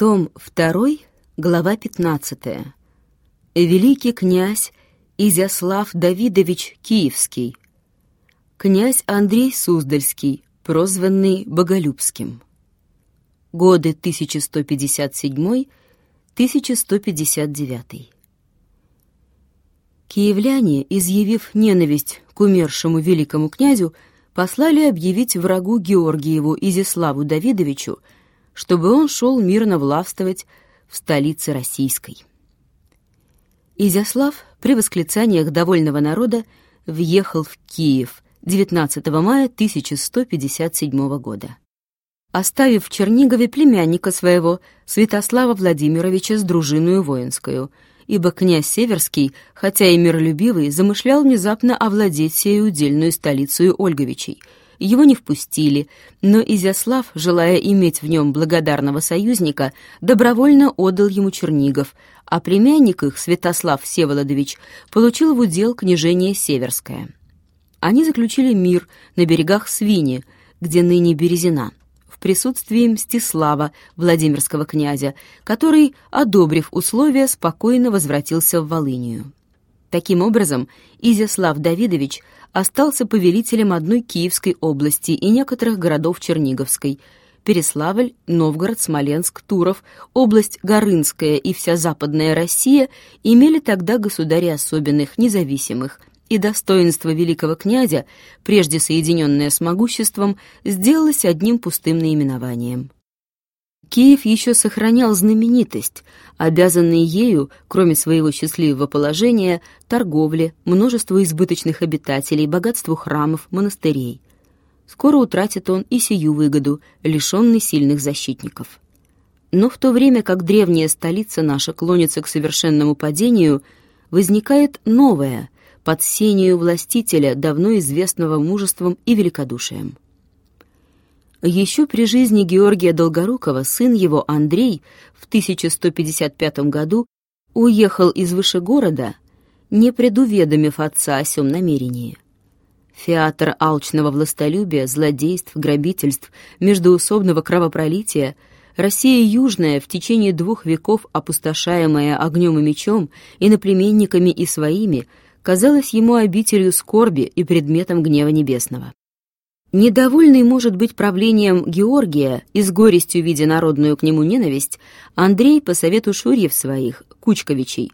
Том 2, глава 15. Великий князь Изяслав Давидович Киевский. Князь Андрей Суздальский, прозванный Боголюбским. Годы 1157-1159. Киевляне, изъявив ненависть к умершему великому князю, послали объявить врагу Георгиеву Изяславу Давидовичу, чтобы он шел мирно властвовать в столице российской. Изяслав при восклицаниях довольного народа въехал в Киев 19 мая 1157 года, оставив в Чернигове племянника своего, Святослава Владимировича, с дружиною воинскую, ибо князь Северский, хотя и миролюбивый, замышлял внезапно овладеть сею удельную столицу Ольговичей — его не впустили, но Изяслав, желая иметь в нем благодарного союзника, добровольно отдал ему Чернигов, а племянник их, Святослав Всеволодович, получил в удел княжение Северское. Они заключили мир на берегах Свини, где ныне Березина, в присутствии Мстислава, Владимирского князя, который, одобрив условия, спокойно возвратился в Волынию. Таким образом, Изяслав Давидович остался повелителем одной Киевской области и некоторых городов Черниговской, Переславль, Новгород, Смоленск, Туров, область Горынская и вся Западная Россия имели тогда государи особенных, независимых, и достоинство великого князя, прежде соединенное с могуществом, сделалось одним пустым наименованием. Киев еще сохранял знаменитость, обязанный ею, кроме своего счастливого положения, торговле, множеству избыточных обитателей, богатству храмов, монастырей. Скоро утратит он и сию выгоду, лишенный сильных защитников. Но в то время как древняя столица наша клонится к совершенному падению, возникает новая, под сенью властителя, давно известного мужеством и великодушием. Еще при жизни Георгия Долгорукова сын его Андрей в 1155 году уехал из Вышегорода, не предуведомив отца о сём намерении. Феатр алчного властолюбия, злодейств, грабительств, междоусобного кровопролития, Россия Южная, в течение двух веков опустошаемая огнем и мечом, иноплеменниками и своими, казалась ему обителью скорби и предметом гнева небесного. Недовольный, может быть, правлением Георгия и с горестью видя народную к нему ненависть, Андрей, по совету шурьев своих, Кучковичей,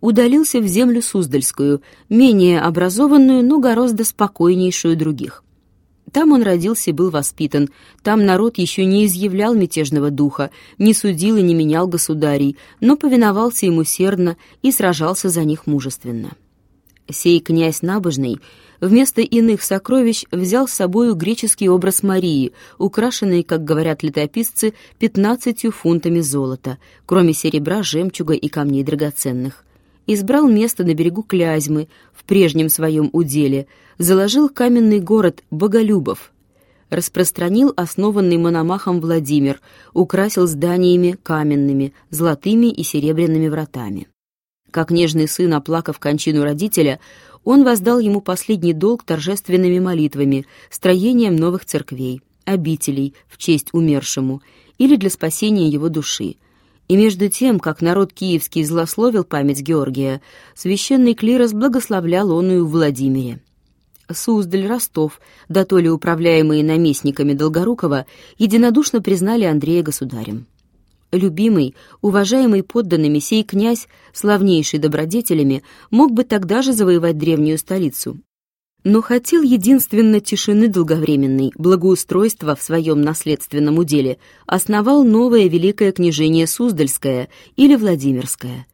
удалился в землю Суздальскую, менее образованную, но гораздо спокойнейшую других. Там он родился и был воспитан, там народ еще не изъявлял мятежного духа, не судил и не менял государей, но повиновался ему сердно и сражался за них мужественно. Сей князь набожный — вместо иных сокровищ взял с собою греческий образ Марии, украшенный, как говорят летописцы, пятнадцатью фунтами золота, кроме серебра, жемчуга и камней драгоценных. Избрал место на берегу Клязьмы, в прежнем своем уделе, заложил каменный город Боголюбов, распространил основанный Мономахом Владимир, украсил зданиями каменными, золотыми и серебряными вратами. Как нежный сын, оплакав кончину родителя, он воздал ему последний долг торжественными молитвами, строением новых церквей, обителей в честь умершему или для спасения его души. И между тем, как народ киевский злословил память Георгия, священный клирос благословлял он и в Владимире. Суздаль, Ростов, да то ли управляемые наместниками Долгорукова, единодушно признали Андрея государем любимый, уважаемый подданными сей князь, славнейший добродетелями, мог бы тогда же завоевать древнюю столицу. Но хотел единственно тишины долговременной, благоустройства в своем наследственном уделе, основал новое великое княжение Суздальское или Владимирское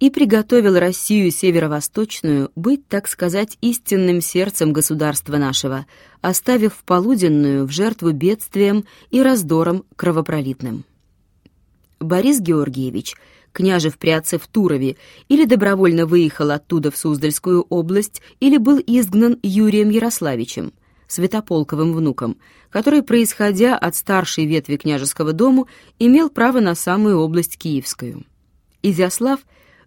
и приготовил Россию северо-восточную быть, так сказать, истинным сердцем государства нашего, оставив полуденную в жертву бедствиям и раздорам кровопролитным. Борис Георгиевич, княжев отце в Турове, или добровольно выехал оттуда в Суздальскую область, или был изгнан Юрием Ярославичем, святополковым внуком, который, происходя от старшей ветви княжеского дому, имел право на самую область Киевскую. Изяслав,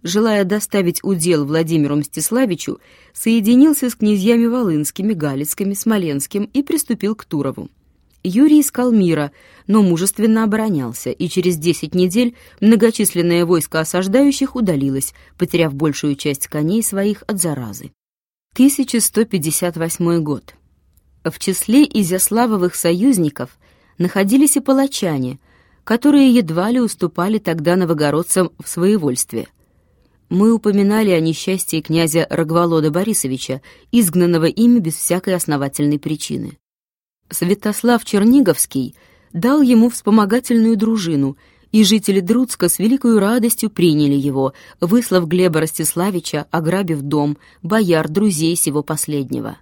желая доставить удел Владимиру Мстиславичу, соединился с князьями Волынскими, Галицкими, Смоленским и приступил к Турову. Юрий искал мира, но мужественно оборонялся, и через десять недель многочисленное войско осаждающих удалилось, потеряв большую часть коней своих от заразы. 1158 год. В числе Изяславовых союзников находились и палачане, которые едва ли уступали тогда новогородцам в своевольстве. Мы упоминали о несчастье князя Рогволода Борисовича, изгнанного ими без всякой основательной причины. Святослав Черниговский дал ему вспомогательную дружину, и жители Друцка с великой радостью приняли его, выслав Глеба Ростиславича, ограбив дом, бояр, друзей сего последнего.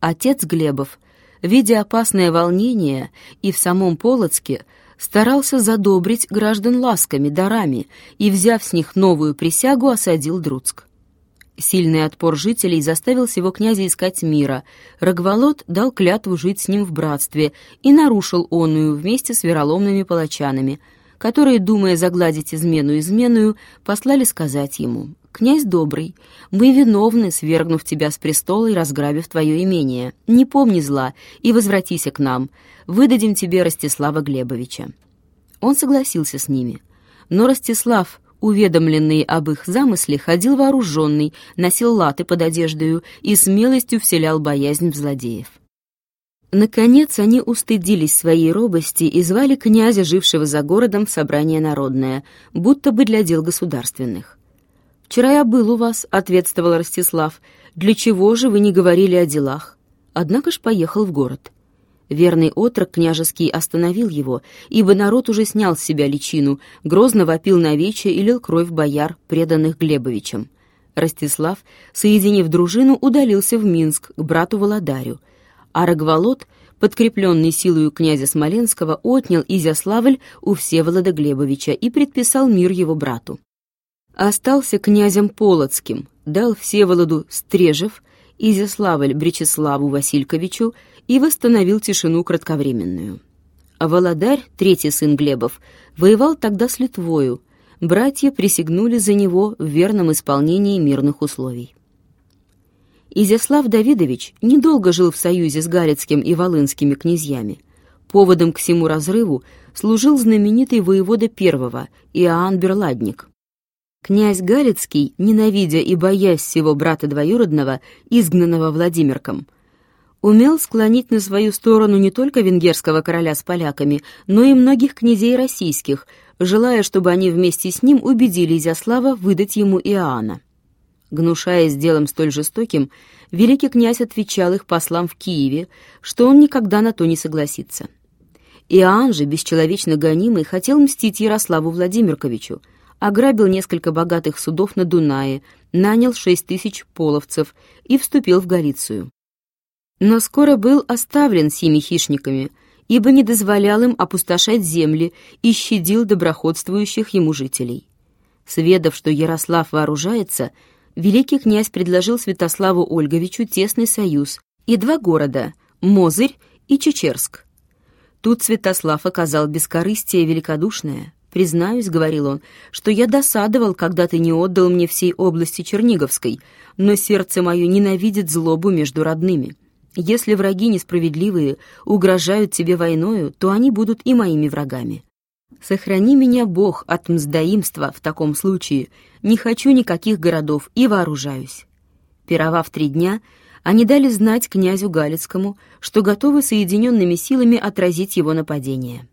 Отец Глебов, видя опасное волнение и в самом Полоцке, старался задобрить граждан ласками, дарами и, взяв с них новую присягу, осадил Друцк. Сильный отпор жителей заставил сего князя искать мира. Рогволод дал клятву жить с ним в братстве и нарушил оную вместе с вероломными палачанами, которые, думая загладить измену изменную, послали сказать ему «Князь добрый, мы виновны, свергнув тебя с престола и разграбив твое имение. Не помни зла и возвратися к нам. Выдадим тебе Ростислава Глебовича». Он согласился с ними. Но Ростислав, уведомленный об их замысле, ходил вооруженный, носил латы под одеждою и смелостью вселял боязнь в злодеев. Наконец они устыдились своей робости и звали князя, жившего за городом, в собрание народное, будто бы для дел государственных. «Вчера я был у вас», — ответствовал Ростислав. «Для чего же вы не говорили о делах?» Однако ж поехал в город. Верный отрок княжеский остановил его, ибо народ уже снял с себя личину, грозно вопил на вече и лил кровь бояр, преданных Глебовичем. Ростислав, соединив дружину, удалился в Минск к брату Володарю, а Рогволод, подкрепленный силою князя Смоленского, отнял Изяславль у Всеволода Глебовича и предписал мир его брату. Остался князем Полоцким, дал Всеволоду Стрежев, Изяславль Бречеславу Васильковичу и восстановил тишину кратковременную. Володарь, третий сын Глебов, воевал тогда с Литвою. Братья присягнули за него в верном исполнении мирных условий. Изяслав Давидович недолго жил в союзе с Галицким и Волынскими князьями. Поводом к всему разрыву служил знаменитый воевода первого Иоанн Берладник. Князь Галицкий, ненавидя и боясь всего брата двоюродного, изгнанного Владимирком, умел склонить на свою сторону не только венгерского короля с поляками, но и многих князей российских, желая, чтобы они вместе с ним убедили Изяслава выдать ему Иоанна. Гнушаясь делом столь жестоким, великий князь отвечал их послам в Киеве, что он никогда на то не согласится. Иоанн же, бесчеловечно гонимый, хотел мстить Ярославу Владимирковичу, ограбил несколько богатых судов на Дунае, нанял шесть тысяч половцев и вступил в Галицию но скоро был оставлен сими хищниками, ибо не дозволял им опустошать земли и щадил доброходствующих ему жителей. Сведав, что Ярослав вооружается, великий князь предложил Святославу Ольговичу тесный союз и два города — Мозырь и Чечерск. Тут Святослав оказал бескорыстие великодушное. «Признаюсь, — говорил он, — что я досадовал, когда ты не отдал мне всей области Черниговской, но сердце мое ненавидит злобу между родными». Если враги несправедливые угрожают тебе войною, то они будут и моими врагами. Сохрани меня, Бог, от мздоимства в таком случае. Не хочу никаких городов и вооружаюсь». Пировав три дня, они дали знать князю Галицкому, что готовы соединенными силами отразить его нападение.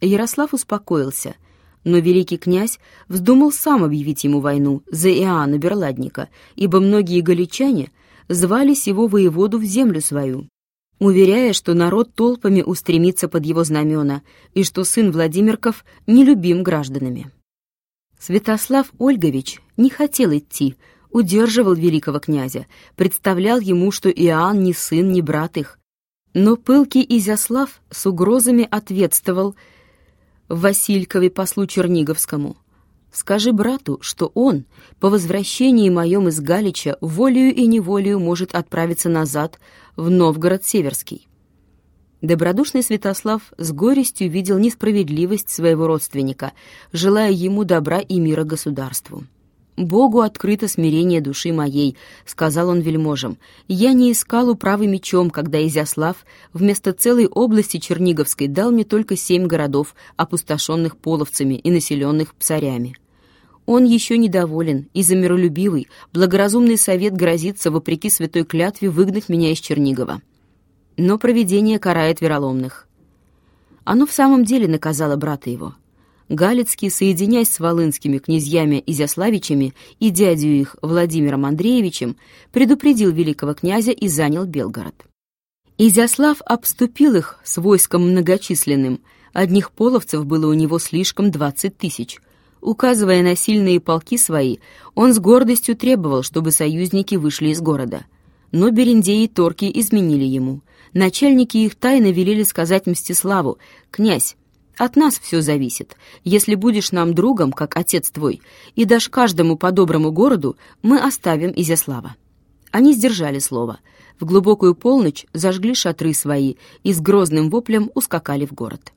Ярослав успокоился, но великий князь вздумал сам объявить ему войну за Иоанна Берладника, ибо многие галичане — звали сего воеводу в землю свою, уверяя, что народ толпами устремится под его знамена и что сын Владимирков нелюбим гражданами. Святослав Ольгович не хотел идти, удерживал великого князя, представлял ему, что Иоанн ни сын, ни брат их. Но пылкий Изяслав с угрозами ответствовал Василькове послу Черниговскому — Скажи брату, что он, по возвращении моем из Галича, волею и неволею может отправиться назад в Новгород Северский. Добродушный Святослав с горестью видел несправедливость своего родственника, желая ему добра и мира государству. Богу открыто смирение души моей», — сказал он вельможам. «Я не искал управы мечом, когда Изяслав вместо целой области Черниговской дал мне только семь городов, опустошенных половцами и населенных псарями. Он еще недоволен, и за благоразумный совет грозится, вопреки святой клятве, выгнать меня из Чернигова. Но провидение карает вероломных». Оно в самом деле наказало брата его — Галицкий, соединяясь с волынскими князьями Изяславичами и дядю их Владимиром Андреевичем, предупредил великого князя и занял Белгород. Изяслав обступил их с войском многочисленным, одних половцев было у него слишком двадцать тысяч. Указывая на сильные полки свои, он с гордостью требовал, чтобы союзники вышли из города. Но Берендеи и Торки изменили ему. Начальники их тайно велели сказать Мстиславу, «Князь, от нас все зависит. Если будешь нам другом, как отец твой, и дашь каждому по доброму городу, мы оставим Изяслава». Они сдержали слово. В глубокую полночь зажгли шатры свои и с грозным воплем ускакали в город.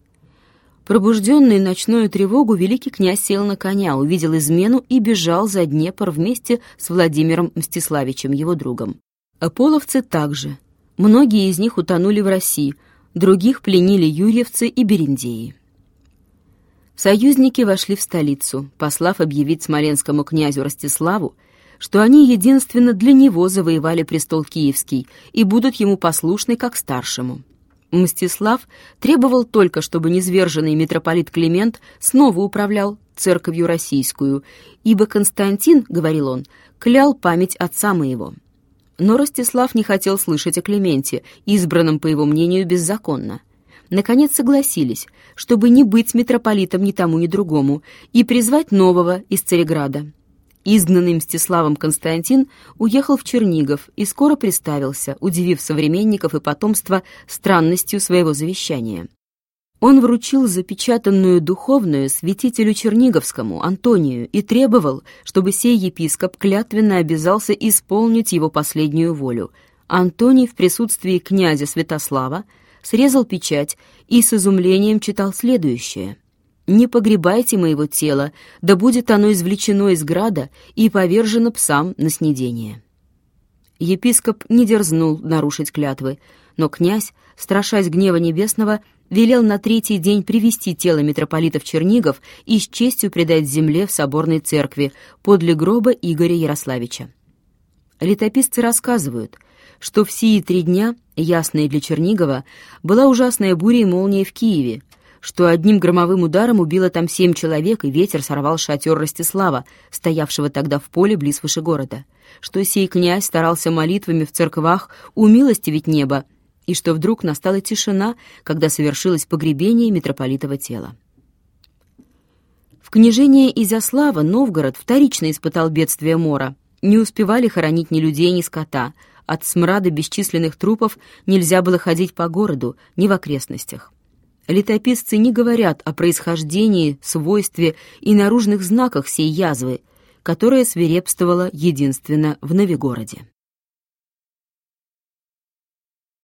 Пробужденный ночную тревогу, великий князь сел на коня, увидел измену и бежал за Днепр вместе с Владимиром Мстиславичем, его другом. А половцы также. Многие из них утонули в России, других пленили юрьевцы и бериндеи. Союзники вошли в столицу, послав объявить смоленскому князю Ростиславу, что они единственно для него завоевали престол Киевский и будут ему послушны как старшему. Мстислав требовал только, чтобы низверженный митрополит Климент снова управлял церковью российскую, ибо Константин, — говорил он, — клял память отца моего. Но Ростислав не хотел слышать о Клименте, избранном, по его мнению, беззаконно наконец согласились, чтобы не быть митрополитом ни тому, ни другому, и призвать нового из Цареграда. Изгнанный Мстиславом Константин уехал в Чернигов и скоро приставился, удивив современников и потомство странностью своего завещания. Он вручил запечатанную духовную святителю Черниговскому, Антонию, и требовал, чтобы сей епископ клятвенно обязался исполнить его последнюю волю. Антоний в присутствии князя Святослава срезал печать и с изумлением читал следующее. «Не погребайте моего тела, да будет оно извлечено из града и повержено псам на снедение». Епископ не дерзнул нарушить клятвы, но князь, страшась гнева небесного, велел на третий день привести тело митрополитов Чернигов и с честью предать земле в соборной церкви подле гроба Игоря Ярославича. Летописцы рассказывают — что в сии три дня, ясные для Чернигова, была ужасная буря и молния в Киеве, что одним громовым ударом убило там семь человек, и ветер сорвал шатер Ростислава, стоявшего тогда в поле близ Вышегорода, что сей князь старался молитвами в церквах умилостивить небо, и что вдруг настала тишина, когда совершилось погребение митрополитова тела. В княжении Изяслава Новгород вторично испытал бедствие мора. Не успевали хоронить ни людей, ни скота — от смрада бесчисленных трупов нельзя было ходить по городу, ни в окрестностях. Летописцы не говорят о происхождении, свойстве и наружных знаках сей язвы, которая свирепствовала единственно в Новигороде.